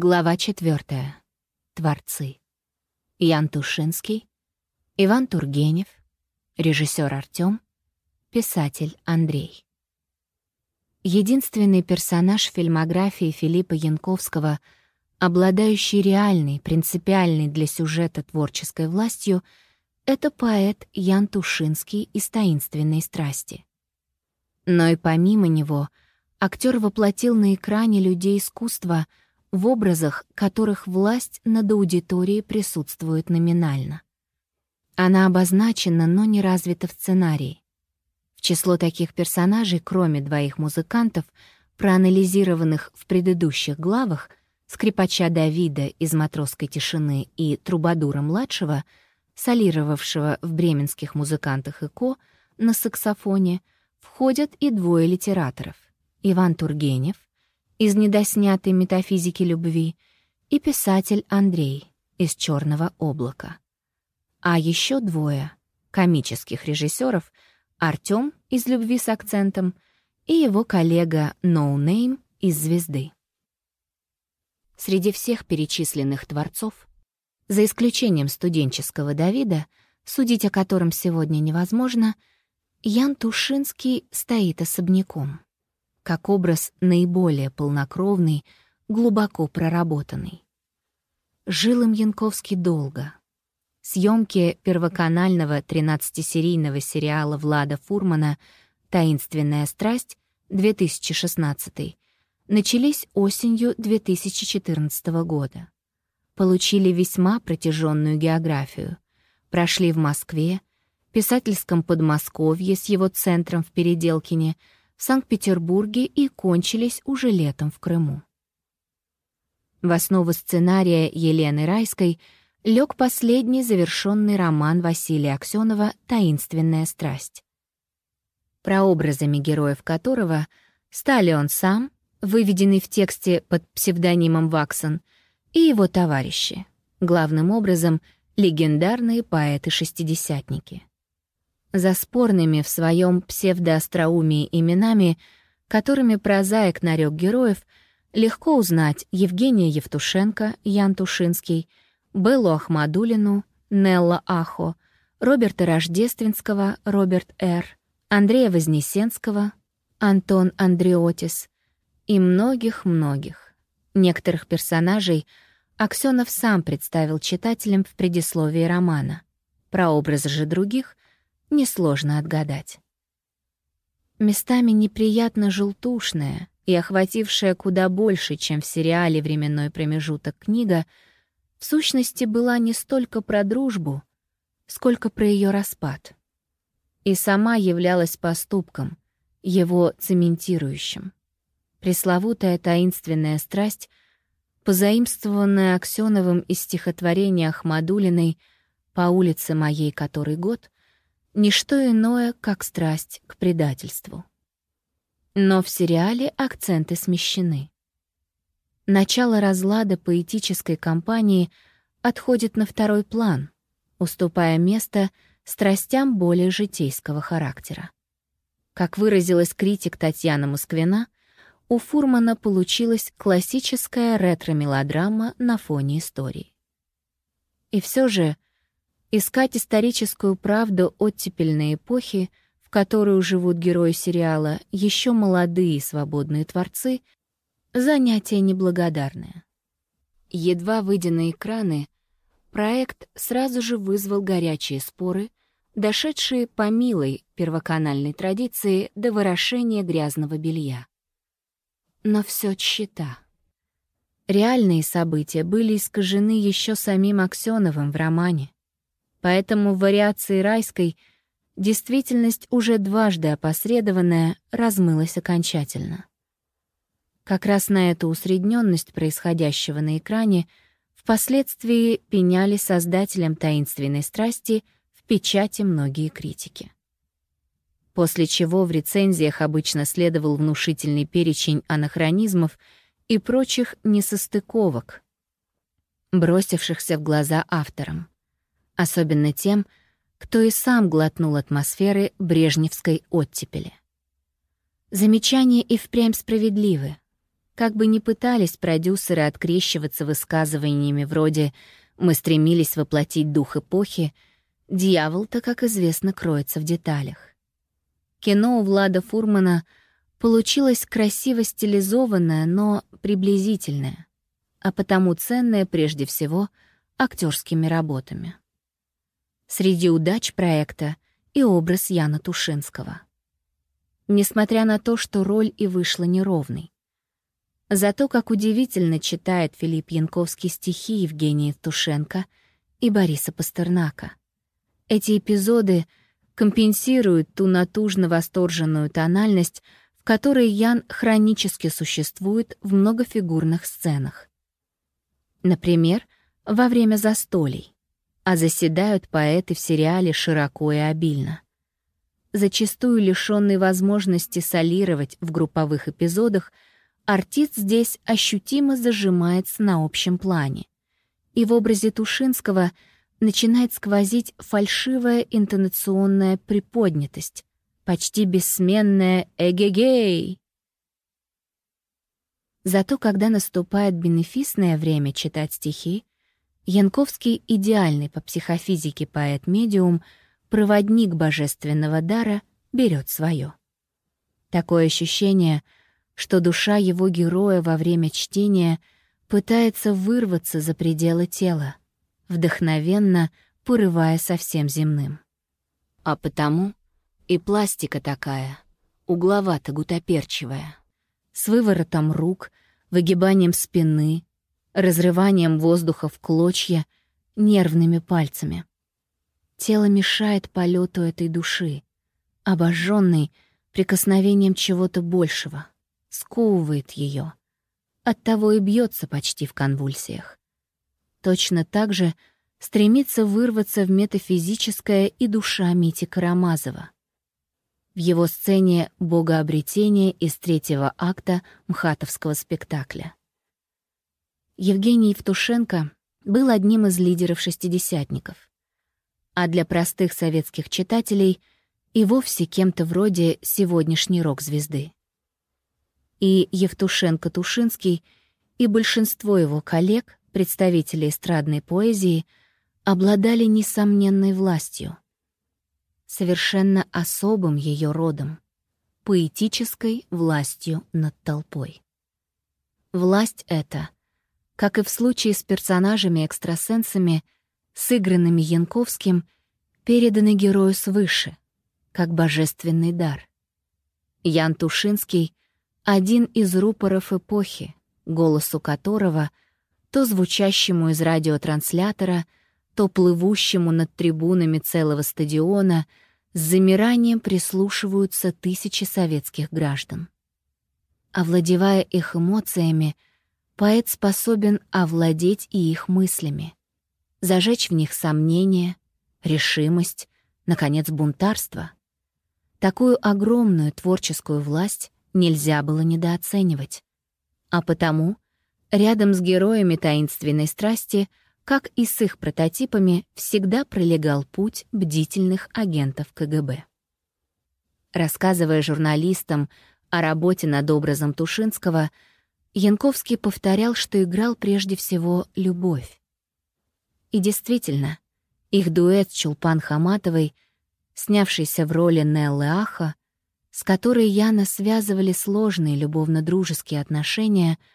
Глава четвертая. Творцы. Ян Тушинский, Иван Тургенев, режиссер Артём, писатель Андрей. Единственный персонаж фильмографии Филиппа Янковского, обладающий реальной, принципиальной для сюжета творческой властью, это поэт Ян Тушинский из «Таинственной страсти». Но и помимо него актер воплотил на экране людей искусства — в образах которых власть над аудиторией присутствует номинально. Она обозначена, но не развита в сценарии. В число таких персонажей, кроме двоих музыкантов, проанализированных в предыдущих главах, скрипача Давида из «Матросской тишины» и Трубадура-младшего, солировавшего в бременских музыкантах ИКО на саксофоне, входят и двое литераторов — Иван Тургенев из недоснятой метафизики любви и писатель Андрей из «Черного облака». А еще двое комических режиссеров Артём из «Любви с акцентом» и его коллега No Name из «Звезды». Среди всех перечисленных творцов, за исключением студенческого Давида, судить о котором сегодня невозможно, Ян Тушинский стоит особняком как образ наиболее полнокровный, глубоко проработанный. Жил им Янковский долго. Съемки первоканального 13-серийного сериала Влада Фурмана «Таинственная страсть» 2016 начались осенью 2014 года. Получили весьма протяженную географию. Прошли в Москве, писательском Подмосковье с его центром в Переделкине — в Санкт-Петербурге и кончились уже летом в Крыму. В основу сценария Елены Райской лег последний завершенный роман Василия Аксенова «Таинственная страсть», прообразами героев которого стали он сам, выведенный в тексте под псевдонимом Ваксон, и его товарищи, главным образом легендарные поэты-шестидесятники за спорными в своем псевдоостроумии именами, которыми прозаик нарек героев, легко узнать Евгения Евтушенко, Ян Тушинский, Беллу Ахмадулину, Нелла Ахо, Роберта Рождественского, Роберт Р., Андрея Вознесенского, Антон Андреотис и многих-многих. Некоторых персонажей Аксенов сам представил читателям в предисловии романа. Про образы же других несложно отгадать. Местами неприятно желтушная и охватившая куда больше, чем в сериале «Временной промежуток» книга, в сущности была не столько про дружбу, сколько про ее распад. И сама являлась поступком, его цементирующим. Пресловутая таинственная страсть, позаимствованная Аксёновым из стихотворения Ахмадулиной «По улице моей который год», Ничто иное, как страсть к предательству. Но в сериале акценты смещены. Начало разлада поэтической кампании отходит на второй план, уступая место страстям более житейского характера. Как выразилась критик Татьяна Москвина, у Фурмана получилась классическая ретро-мелодрама на фоне истории. И все же — Искать историческую правду оттепельной эпохи, в которую живут герои сериала, еще молодые свободные творцы, занятие неблагодарное. Едва выйдя на экраны, проект сразу же вызвал горячие споры, дошедшие по милой первоканальной традиции до вырошения грязного белья. Но все тщета. Реальные события были искажены еще самим Аксеновым в романе. Поэтому в вариации райской действительность, уже дважды опосредованная, размылась окончательно. Как раз на эту усредненность происходящего на экране впоследствии пеняли создателям таинственной страсти в печати многие критики. После чего в рецензиях обычно следовал внушительный перечень анахронизмов и прочих несостыковок, бросившихся в глаза авторам особенно тем, кто и сам глотнул атмосферы брежневской оттепели. Замечания и впрямь справедливы. Как бы ни пытались продюсеры открещиваться высказываниями вроде «мы стремились воплотить дух эпохи», дьявол-то, как известно, кроется в деталях. Кино у Влада Фурмана получилось красиво стилизованное, но приблизительное, а потому ценное прежде всего актерскими работами. Среди удач проекта и образ Яна Тушинского. Несмотря на то, что роль и вышла неровной. Зато как удивительно читает Филипп Янковский стихи Евгения Тушенко и Бориса Пастернака. Эти эпизоды компенсируют ту натужно-восторженную тональность, в которой Ян хронически существует в многофигурных сценах. Например, во время застолий, а заседают поэты в сериале широко и обильно. Зачастую лишённый возможности солировать в групповых эпизодах, артист здесь ощутимо зажимается на общем плане. И в образе Тушинского — начинает сквозить фальшивая интонационная приподнятость, почти бессменная «эгегей». Зато когда наступает бенефисное время читать стихи, Янковский идеальный по психофизике поэт-медиум, проводник божественного дара, берет свое. Такое ощущение, что душа его героя во время чтения пытается вырваться за пределы тела, вдохновенно порывая со всем земным. А потому и пластика такая, угловато-гутоперчивая, с выворотом рук, выгибанием спины, разрыванием воздуха в клочья, нервными пальцами. Тело мешает полету этой души, обожженной прикосновением чего-то большего, сковывает ее. Оттого и бьется почти в конвульсиях точно так же стремится вырваться в метафизическое и душа Мити Карамазова. В его сцене «Богообретение» из третьего акта мхатовского спектакля. Евгений Евтушенко был одним из лидеров шестидесятников, а для простых советских читателей и вовсе кем-то вроде сегодняшней рок-звезды. И Евтушенко-Тушинский, и большинство его коллег представители эстрадной поэзии обладали несомненной властью, совершенно особым ее родом, поэтической властью над толпой. Власть эта, как и в случае с персонажами-экстрасенсами, сыгранными Янковским, переданы герою свыше, как божественный дар. Ян Тушинский — один из рупоров эпохи, голосу которого — то звучащему из радиотранслятора, то плывущему над трибунами целого стадиона, с замиранием прислушиваются тысячи советских граждан. Овладевая их эмоциями, поэт способен овладеть и их мыслями, зажечь в них сомнения, решимость, наконец, бунтарство. Такую огромную творческую власть нельзя было недооценивать. А потому — Рядом с героями таинственной страсти, как и с их прототипами, всегда пролегал путь бдительных агентов КГБ. Рассказывая журналистам о работе над образом Тушинского, Янковский повторял, что играл прежде всего любовь. И действительно, их дуэт с Чулпан Хаматовой, снявшийся в роли Неллы Аха, с которой Яна связывали сложные любовно-дружеские отношения —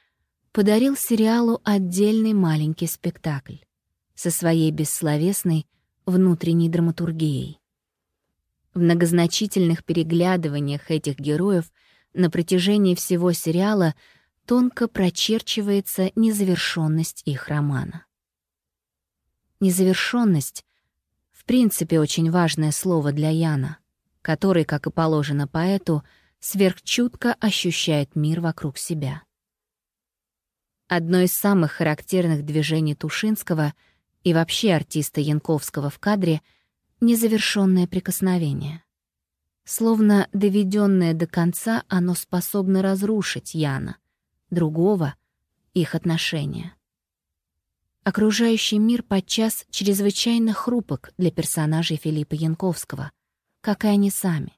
подарил сериалу отдельный маленький спектакль со своей бессловесной внутренней драматургией. В многозначительных переглядываниях этих героев на протяжении всего сериала тонко прочерчивается незавершенность их романа. Незавершенность — в принципе очень важное слово для Яна, который, как и положено поэту, сверхчутко ощущает мир вокруг себя. Одно из самых характерных движений Тушинского и вообще артиста Янковского в кадре — незавершенное прикосновение. Словно доведенное до конца, оно способно разрушить Яна, другого, их отношения. Окружающий мир подчас чрезвычайно хрупок для персонажей Филиппа Янковского, как и они сами.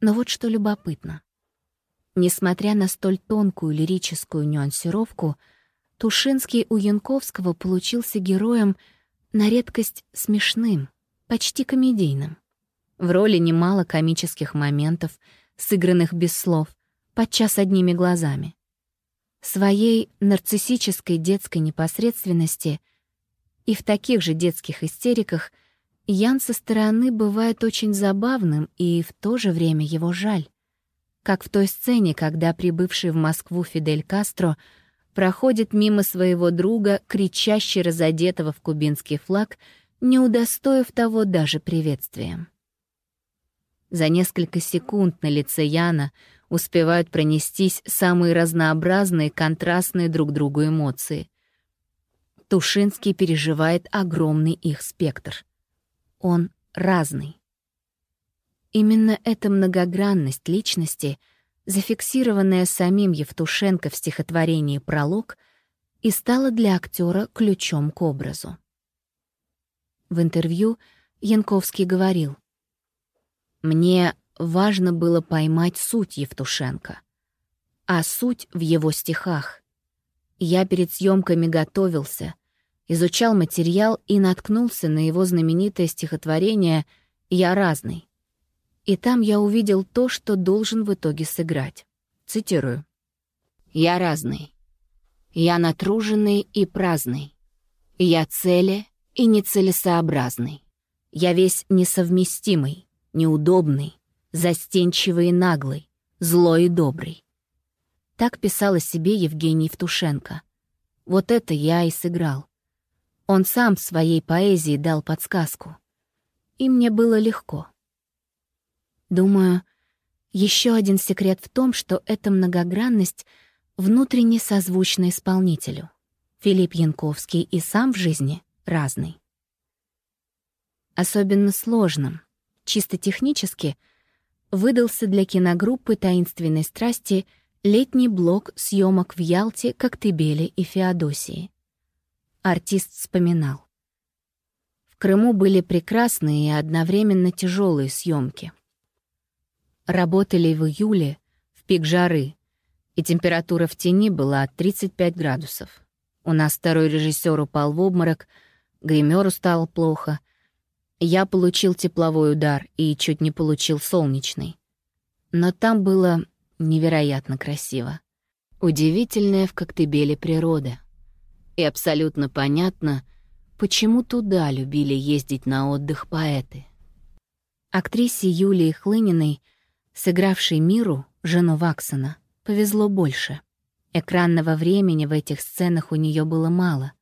Но вот что любопытно. Несмотря на столь тонкую лирическую нюансировку, Тушинский у Янковского получился героем на редкость смешным, почти комедийным. В роли немало комических моментов, сыгранных без слов, подчас одними глазами. Своей нарциссической детской непосредственности и в таких же детских истериках Ян со стороны бывает очень забавным и в то же время его жаль. Как в той сцене, когда прибывший в Москву Фидель Кастро проходит мимо своего друга, кричаще разодетого в кубинский флаг, не удостоив того даже приветствием. За несколько секунд на лице Яна успевают пронестись самые разнообразные, контрастные друг другу эмоции. Тушинский переживает огромный их спектр. Он разный. Именно эта многогранность личности, зафиксированная самим Евтушенко в стихотворении «Пролог», и стала для актера ключом к образу. В интервью Янковский говорил, «Мне важно было поймать суть Евтушенко, а суть в его стихах. Я перед съемками готовился, изучал материал и наткнулся на его знаменитое стихотворение «Я разный». И там я увидел то, что должен в итоге сыграть. Цитирую. «Я разный. Я натруженный и праздный. Я цели и нецелесообразный. Я весь несовместимый, неудобный, застенчивый и наглый, злой и добрый». Так писал о себе Евгений Евтушенко. Вот это я и сыграл. Он сам в своей поэзии дал подсказку. И мне было легко. Думаю, еще один секрет в том, что эта многогранность внутренне созвучна исполнителю. Филипп Янковский и сам в жизни разный. Особенно сложным, чисто технически, выдался для киногруппы «Таинственной страсти» летний блок съемок в Ялте, Коктебеле и Феодосии. Артист вспоминал. В Крыму были прекрасные и одновременно тяжелые съемки. Работали в июле, в пик жары, и температура в тени была 35 градусов. У нас второй режиссер упал в обморок, гримеру стало плохо. Я получил тепловой удар и чуть не получил солнечный. Но там было невероятно красиво. Удивительная в Коктебеле природа. И абсолютно понятно, почему туда любили ездить на отдых поэты. Актрисе Юлии Хлыниной — Сыгравшей Миру, жену Ваксона, повезло больше. Экранного времени в этих сценах у нее было мало.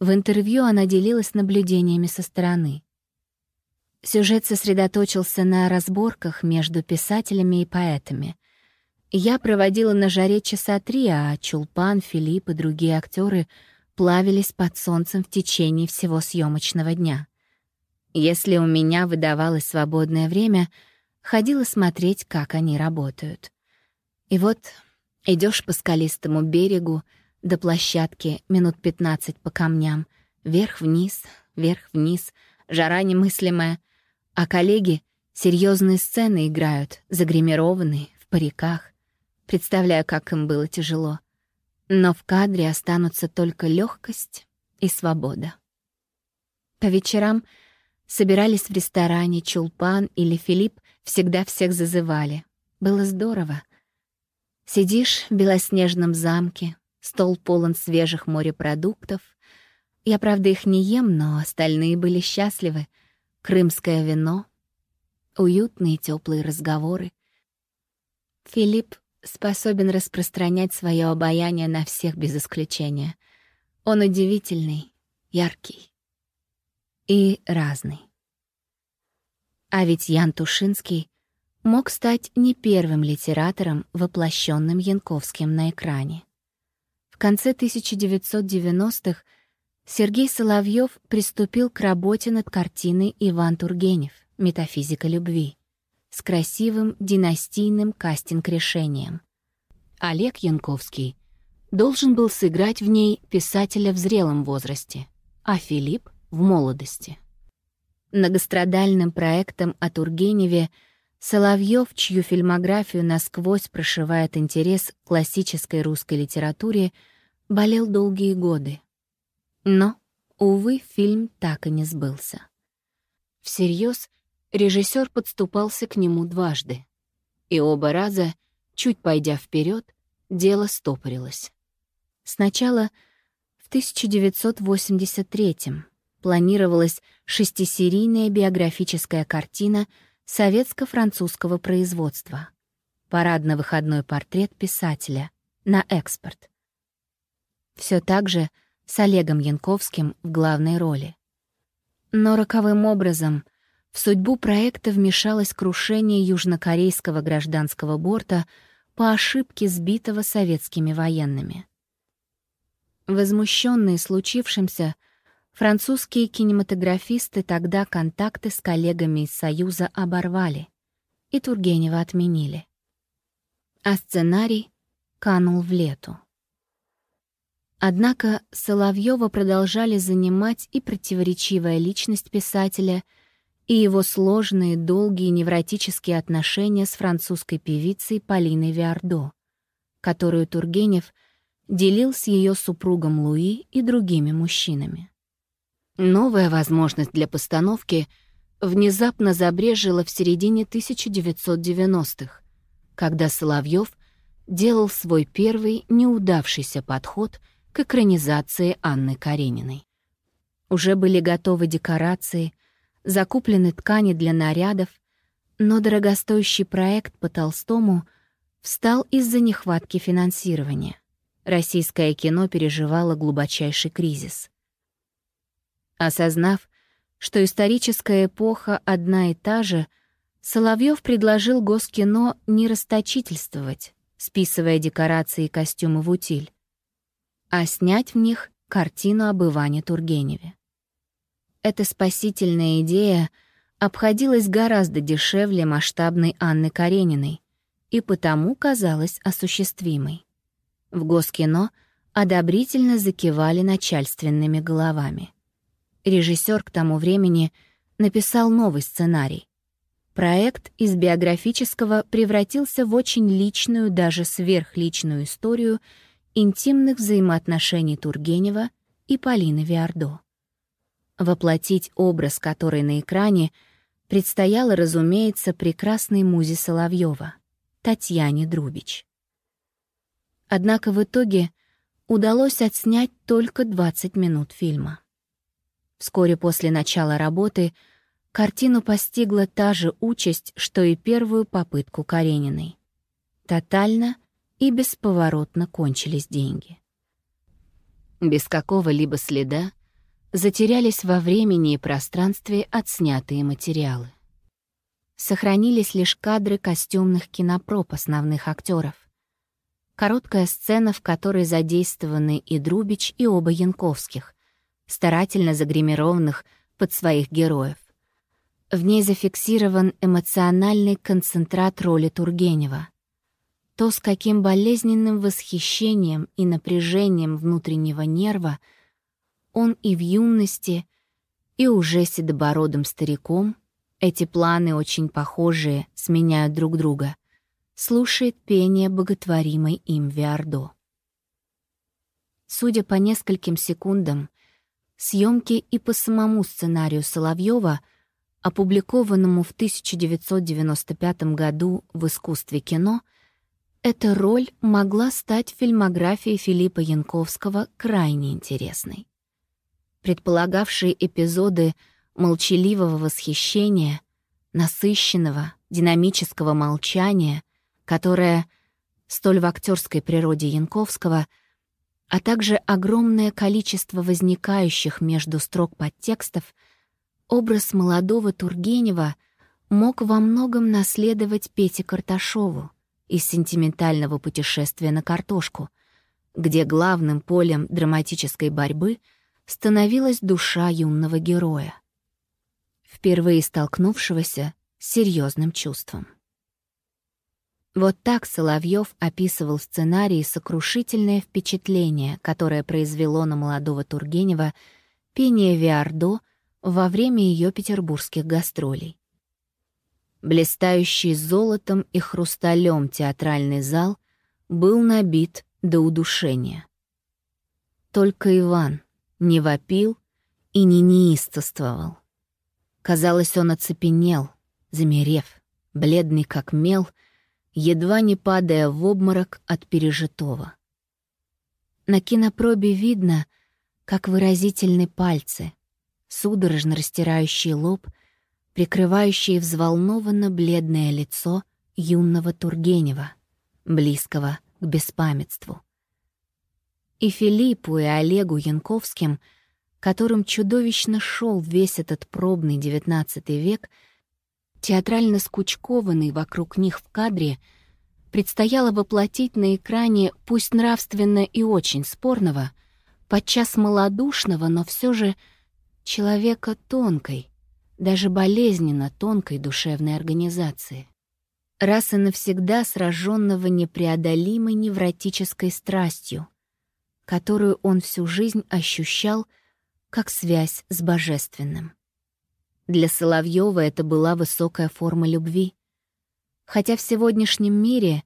В интервью она делилась наблюдениями со стороны. Сюжет сосредоточился на разборках между писателями и поэтами. Я проводила на жаре часа три, а Чулпан, Филипп и другие актеры плавились под солнцем в течение всего съемочного дня. Если у меня выдавалось свободное время — ходила смотреть, как они работают. И вот идешь по скалистому берегу до площадки минут 15 по камням, вверх-вниз, вверх-вниз, жара немыслимая, а коллеги серьезные сцены играют, загримированные, в париках. Представляю, как им было тяжело. Но в кадре останутся только легкость и свобода. По вечерам собирались в ресторане Чулпан или Филипп Всегда всех зазывали. Было здорово. Сидишь в белоснежном замке, стол полон свежих морепродуктов. Я, правда, их не ем, но остальные были счастливы. Крымское вино, уютные теплые разговоры. Филипп способен распространять свое обаяние на всех без исключения. Он удивительный, яркий и разный. А ведь Ян Тушинский мог стать не первым литератором, воплощенным Янковским на экране. В конце 1990-х Сергей Соловьев приступил к работе над картиной Иван Тургенев «Метафизика любви» с красивым династийным кастинг-решением. Олег Янковский должен был сыграть в ней писателя в зрелом возрасте, а Филипп — в молодости. Многострадальным проектом о Тургеневе Соловьев, чью фильмографию насквозь прошивает интерес к классической русской литературе, болел долгие годы. Но, увы, фильм так и не сбылся. Всерьез режиссер подступался к нему дважды. И оба раза, чуть пойдя вперед, дело стопорилось. Сначала в 1983 планировалась шестисерийная биографическая картина советско-французского производства. Парадно-выходной портрет писателя на экспорт. Все так же с Олегом Янковским в главной роли. Но роковым образом в судьбу проекта вмешалось крушение южнокорейского гражданского борта по ошибке сбитого советскими военными. Возмущенные случившимся, французские кинематографисты тогда контакты с коллегами из Союза оборвали и Тургенева отменили. А сценарий канул в лету. Однако Соловьева продолжали занимать и противоречивая личность писателя, и его сложные, долгие невротические отношения с французской певицей Полиной Виардо, которую Тургенев делил с ее супругом Луи и другими мужчинами. Новая возможность для постановки внезапно забрежила в середине 1990-х, когда Соловьев делал свой первый неудавшийся подход — к экранизации Анны Карениной. Уже были готовы декорации, закуплены ткани для нарядов, но дорогостоящий проект по Толстому встал из-за нехватки финансирования. Российское кино переживало глубочайший кризис. Осознав, что историческая эпоха одна и та же, Соловьев предложил Госкино не расточительствовать, списывая декорации и костюмы в утиль, а снять в них картину об Иване Тургеневе. Эта спасительная идея обходилась гораздо дешевле масштабной Анны Карениной и потому казалась осуществимой. В Госкино одобрительно закивали начальственными головами. Режиссер к тому времени написал новый сценарий. Проект из биографического превратился в очень личную, даже сверхличную историю — интимных взаимоотношений Тургенева и Полины Виардо. Воплотить образ, который на экране, предстояло, разумеется, прекрасной музе Соловьева, Татьяне Друбич. Однако в итоге удалось отснять только 20 минут фильма. Вскоре после начала работы картину постигла та же участь, что и первую попытку Карениной. Тотально и бесповоротно кончились деньги. Без какого-либо следа затерялись во времени и пространстве отснятые материалы. Сохранились лишь кадры костюмных кинопроб основных актеров. Короткая сцена, в которой задействованы и Друбич, и оба Янковских, старательно загримированных под своих героев. В ней зафиксирован эмоциональный концентрат роли Тургенева — то, с каким болезненным восхищением и напряжением внутреннего нерва он и в юности, и уже седобородым стариком, эти планы очень похожие, сменяют друг друга, слушает пение боготворимой им Виардо. Судя по нескольким секундам, съемки и по самому сценарию Соловьева, опубликованному в 1995 году в «Искусстве кино», эта роль могла стать фильмографией Филиппа Янковского крайне интересной. Предполагавшие эпизоды молчаливого восхищения, насыщенного, динамического молчания, которое столь в актерской природе Янковского, а также огромное количество возникающих между строк подтекстов, образ молодого Тургенева мог во многом наследовать Пете Карташову, из сентиментального путешествия на картошку, где главным полем драматической борьбы становилась душа юного героя, впервые столкнувшегося с серьезным чувством. Вот так Соловьев описывал в сценарии сокрушительное впечатление, которое произвело на молодого Тургенева пение Виардо во время ее петербургских гастролей. Блистающий золотом и хрусталем театральный зал был набит до удушения. Только Иван не вопил и не неистовствовал. Казалось, он оцепенел, замерев, бледный как мел, едва не падая в обморок от пережитого. На кинопробе видно, как выразительны пальцы, судорожно растирающие лоб, прикрывающие взволнованно бледное лицо юного Тургенева, близкого к беспамятству. И Филиппу, и Олегу Янковским, которым чудовищно шел весь этот пробный XIX век, театрально скучкованный вокруг них в кадре, предстояло воплотить на экране пусть нравственно и очень спорного, подчас малодушного, но все же человека тонкой, даже болезненно тонкой душевной организации. Раз и навсегда сраженного непреодолимой невротической страстью, которую он всю жизнь ощущал как связь с божественным. Для Соловьева это была высокая форма любви. Хотя в сегодняшнем мире,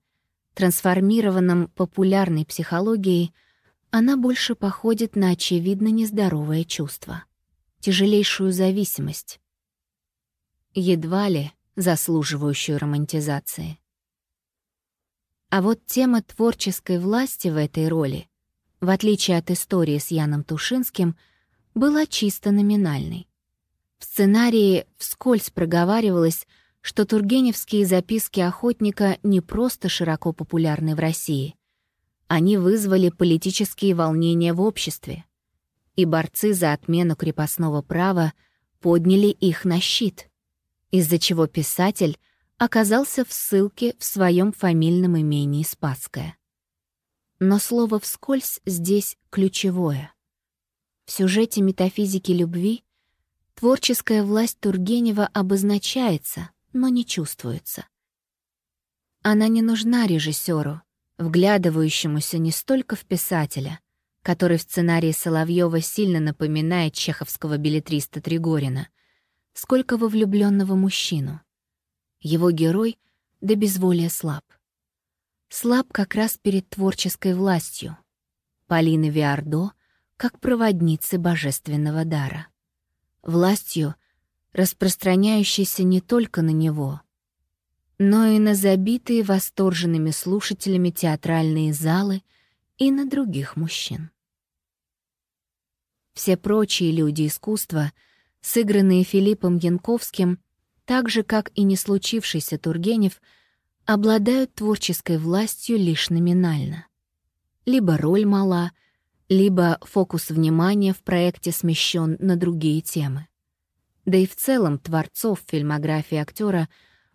трансформированном популярной психологией, она больше походит на очевидно нездоровое чувство, тяжелейшую зависимость, едва ли заслуживающую романтизации. А вот тема творческой власти в этой роли, в отличие от истории с Яном Тушинским, была чисто номинальной. В сценарии вскользь проговаривалось, что тургеневские записки охотника не просто широко популярны в России. Они вызвали политические волнения в обществе. И борцы за отмену крепостного права подняли их на щит из-за чего писатель оказался в ссылке в своем фамильном имении Спасское. Но слово «вскользь» здесь ключевое. В сюжете метафизики любви творческая власть Тургенева обозначается, но не чувствуется. Она не нужна режиссеру, вглядывающемуся не столько в писателя, который в сценарии Соловьева сильно напоминает чеховского билетриста Тригорина — сколько во влюбленного мужчину. Его герой до безволия слаб. Слаб как раз перед творческой властью. Полины Виардо как проводницы божественного дара. Властью, распространяющейся не только на него, но и на забитые восторженными слушателями театральные залы и на других мужчин. Все прочие люди искусства — сыгранные Филиппом Янковским, так же, как и не случившийся Тургенев, обладают творческой властью лишь номинально. Либо роль мала, либо фокус внимания в проекте смещен на другие темы. Да и в целом творцов фильмографии актера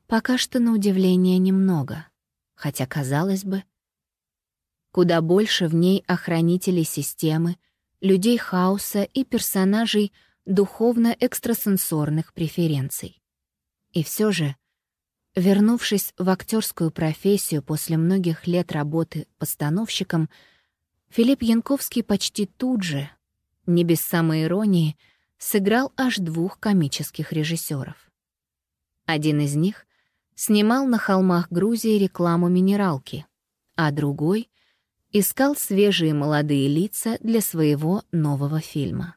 пока что на удивление немного, хотя, казалось бы, куда больше в ней охранителей системы, людей хаоса и персонажей — духовно-экстрасенсорных преференций. И все же, вернувшись в актерскую профессию после многих лет работы постановщиком, Филипп Янковский почти тут же, не без самой иронии, сыграл аж двух комических режиссеров. Один из них снимал на холмах Грузии рекламу минералки, а другой искал свежие молодые лица для своего нового фильма.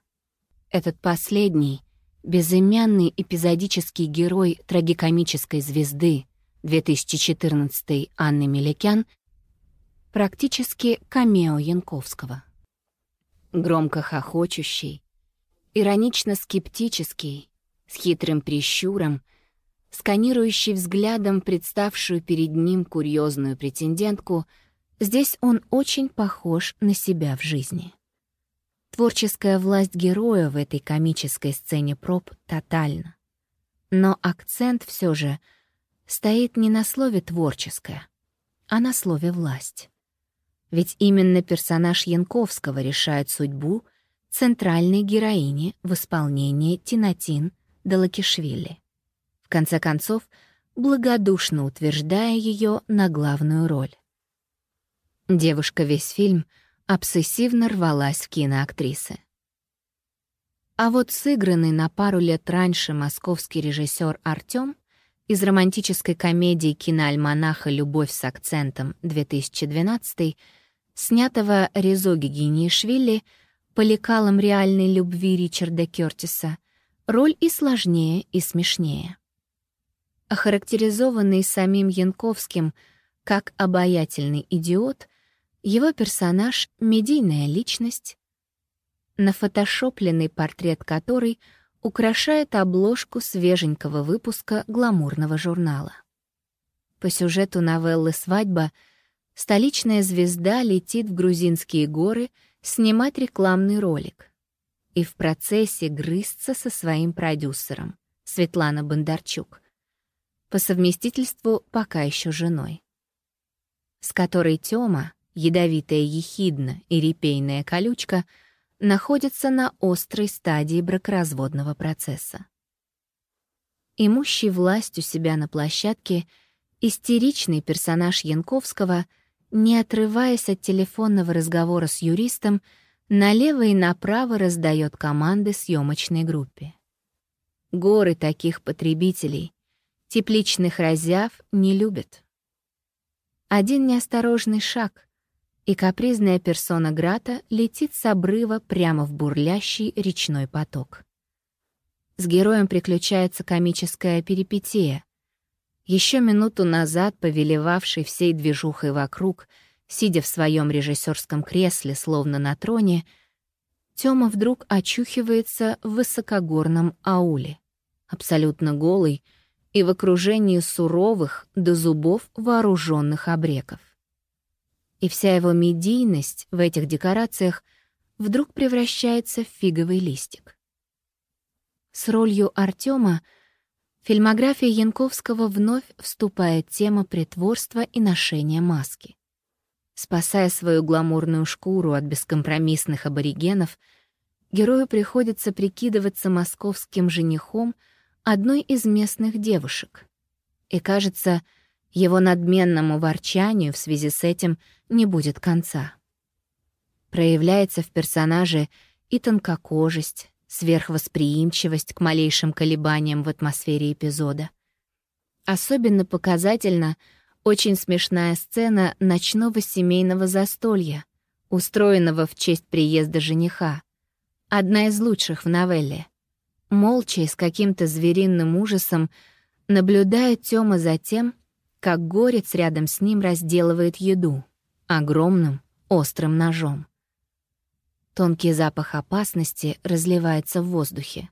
Этот последний, безымянный эпизодический герой трагикомической звезды 2014 Анны Меликян, практически камео Янковского. Громко хохочущий, иронично-скептический, с хитрым прищуром, сканирующий взглядом представшую перед ним курьезную претендентку, здесь он очень похож на себя в жизни. Творческая власть героя в этой комической сцене проб тотальна. Но акцент все же стоит не на слове «творческое», а на слове «власть». Ведь именно персонаж Янковского решает судьбу центральной героини в исполнении Тинатин Далакишвили. В конце концов, благодушно утверждая ее на главную роль. Девушка весь фильм — обсессивно рвалась в киноактрисы. А вот сыгранный на пару лет раньше московский режиссер Артём из романтической комедии киноальманаха «Любовь с акцентом» 2012, снятого Резо Гигинишвили по лекалам реальной любви Ричарда Кёртиса, роль и сложнее, и смешнее. Охарактеризованный самим Янковским как обаятельный идиот, его персонаж — медийная личность, нафотошопленный портрет которой украшает обложку свеженького выпуска гламурного журнала. По сюжету новеллы «Свадьба» столичная звезда летит в грузинские горы снимать рекламный ролик и в процессе грызться со своим продюсером, Светлана Бондарчук — по совместительству пока еще женой, с которой Тёма, ядовитая ехидна и репейная колючка, находятся на острой стадии бракоразводного процесса. Имущий власть у себя на площадке, истеричный персонаж Янковского, не отрываясь от телефонного разговора с юристом, налево и направо раздает команды съемочной группе. Горы таких потребителей, Тепличных разяв не любят. Один неосторожный шаг, и капризная персона Грата летит с обрыва прямо в бурлящий речной поток. С героем приключается комическая перипетия. Еще минуту назад повелевавший всей движухой вокруг, сидя в своем режиссерском кресле, словно на троне, Тёма вдруг очухивается в высокогорном ауле. Абсолютно голый — и в окружении суровых до зубов вооруженных обреков. И вся его медийность в этих декорациях вдруг превращается в фиговый листик. С ролью Артема фильмография Янковского вновь вступает тема притворства и ношения маски. Спасая свою гламурную шкуру от бескомпромиссных аборигенов, герою приходится прикидываться московским женихом — одной из местных девушек. И, кажется, его надменному ворчанию в связи с этим не будет конца. Проявляется в персонаже и тонкокожесть, сверхвосприимчивость к малейшим колебаниям в атмосфере эпизода. Особенно показательно очень смешная сцена ночного семейного застолья, устроенного в честь приезда жениха, одна из лучших в новелле — Молча и с каким-то звериным ужасом наблюдает Тёма за тем, как горец рядом с ним разделывает еду огромным острым ножом. Тонкий запах опасности разливается в воздухе.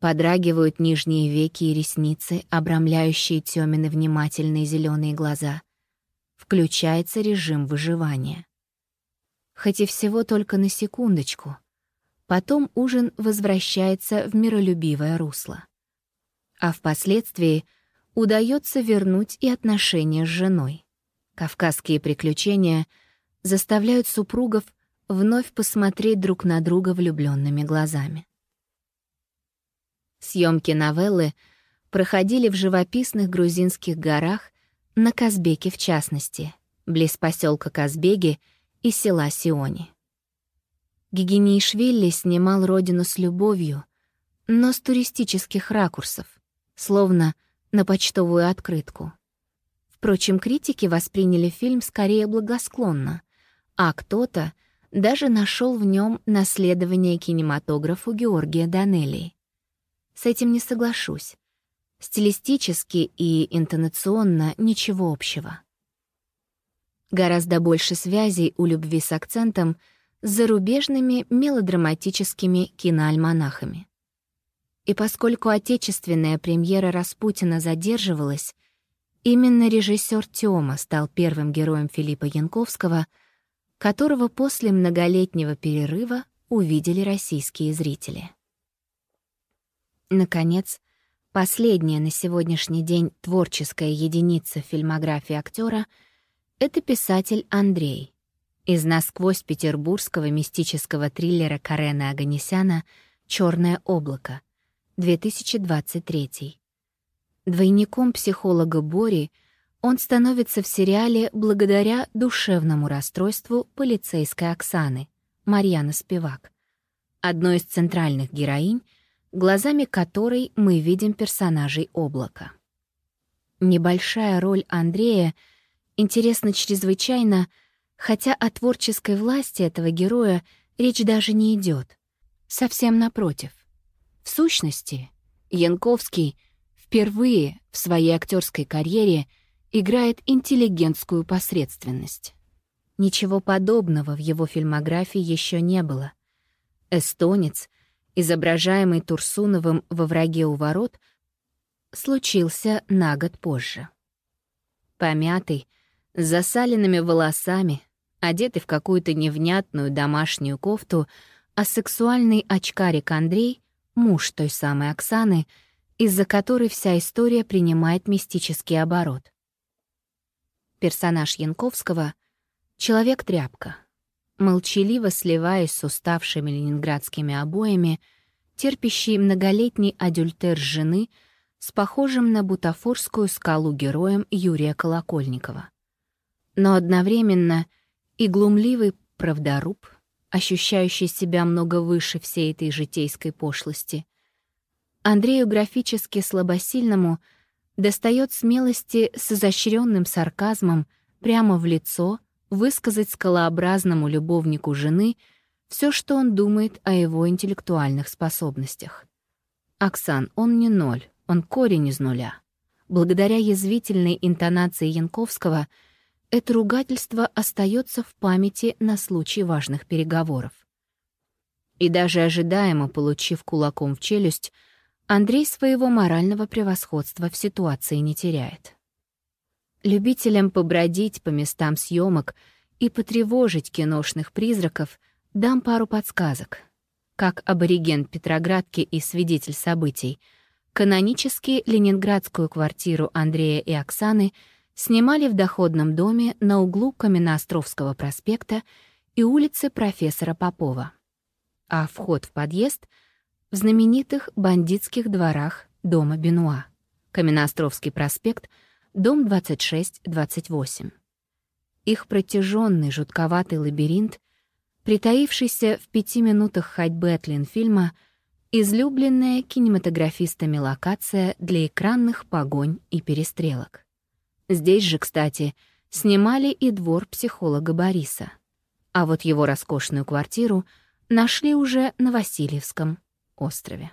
Подрагивают нижние веки и ресницы, обрамляющие Тёмины внимательные зеленые глаза. Включается режим выживания. Хоть и всего только на секундочку — Потом ужин возвращается в миролюбивое русло. А впоследствии удается вернуть и отношения с женой. Кавказские приключения заставляют супругов вновь посмотреть друг на друга влюбленными глазами. Съемки новеллы проходили в живописных грузинских горах, на Казбеке в частности, близ поселка Казбеги и села Сиони. Гигинишвили снимал родину с любовью, но с туристических ракурсов, словно на почтовую открытку. Впрочем, критики восприняли фильм скорее благосклонно, а кто-то даже нашел в нем наследование кинематографу Георгия Данелии. С этим не соглашусь. Стилистически и интонационно ничего общего. Гораздо больше связей у любви с акцентом — с зарубежными мелодраматическими киноальманахами. И поскольку отечественная премьера Распутина задерживалась, именно режиссер Тёма стал первым героем Филиппа Янковского, которого после многолетнего перерыва увидели российские зрители. Наконец, последняя на сегодняшний день творческая единица фильмографии актера — это писатель Андрей, из насквозь петербургского мистического триллера Карена Аганесяна «Черное облако», 2023. Двойником психолога Бори он становится в сериале благодаря душевному расстройству полицейской Оксаны, Марьяна Спивак, одной из центральных героинь, глазами которой мы видим персонажей облака. Небольшая роль Андрея интересна чрезвычайно, хотя о творческой власти этого героя речь даже не идет. Совсем напротив. В сущности, Янковский впервые в своей актерской карьере играет интеллигентскую посредственность. Ничего подобного в его фильмографии еще не было. Эстонец, изображаемый Турсуновым во «Враге у ворот», случился на год позже. Помятый, с засаленными волосами, одетый в какую-то невнятную домашнюю кофту, а сексуальный очкарик Андрей, муж той самой Оксаны, из-за которой вся история принимает мистический оборот. Персонаж Янковского — человек-тряпка, молчаливо сливаясь с уставшими ленинградскими обоями, терпящий многолетний адюльтер жены с похожим на бутафорскую скалу героем Юрия Колокольникова. Но одновременно и глумливый правдоруб, ощущающий себя много выше всей этой житейской пошлости. Андрею графически слабосильному достает смелости с изощренным сарказмом прямо в лицо высказать скалообразному любовнику жены все, что он думает о его интеллектуальных способностях. Оксан, он не ноль, он корень из нуля. Благодаря язвительной интонации Янковского это ругательство остается в памяти на случай важных переговоров. И даже ожидаемо получив кулаком в челюсть, Андрей своего морального превосходства в ситуации не теряет. Любителям побродить по местам съемок и потревожить киношных призраков дам пару подсказок. Как абориген Петроградки и свидетель событий, канонически ленинградскую квартиру Андрея и Оксаны снимали в доходном доме на углу Каменноостровского проспекта и улицы профессора Попова. А вход в подъезд — в знаменитых бандитских дворах дома Бенуа. Каменноостровский проспект — дом 26-28. Их протяженный жутковатый лабиринт, притаившийся в пяти минутах ходьбы от Ленфильма, излюбленная кинематографистами локация для экранных погонь и перестрелок. Здесь же, кстати, снимали и двор психолога Бориса. А вот его роскошную квартиру нашли уже на Васильевском острове.